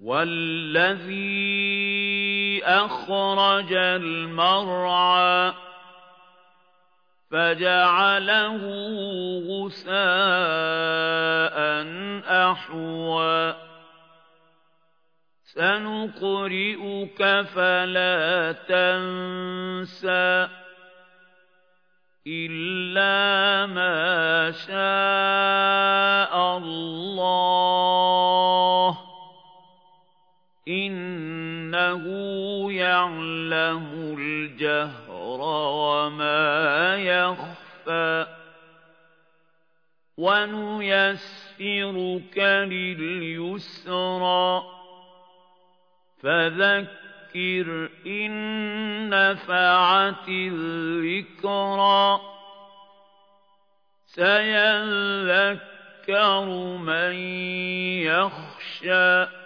والذي أخرج المرعى فجعله غساء أحوى سنقرئك فلا تنسى إلا ما شاء الله يَعْلَمُ الْجَهْرَ وَمَا يَخْفَى وَنُيَسِّرُكَ لِلْيُسْرَى فَذَكِّرْ إِن نَّفَعَتِ الذِّكْرَى سَيَذَّكَّرُ مَن يَخْشَىٰ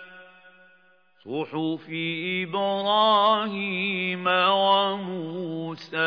صُحُفِ إِبْرَاهِيمَ وَمُوسَىٰ